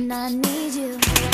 and I need you.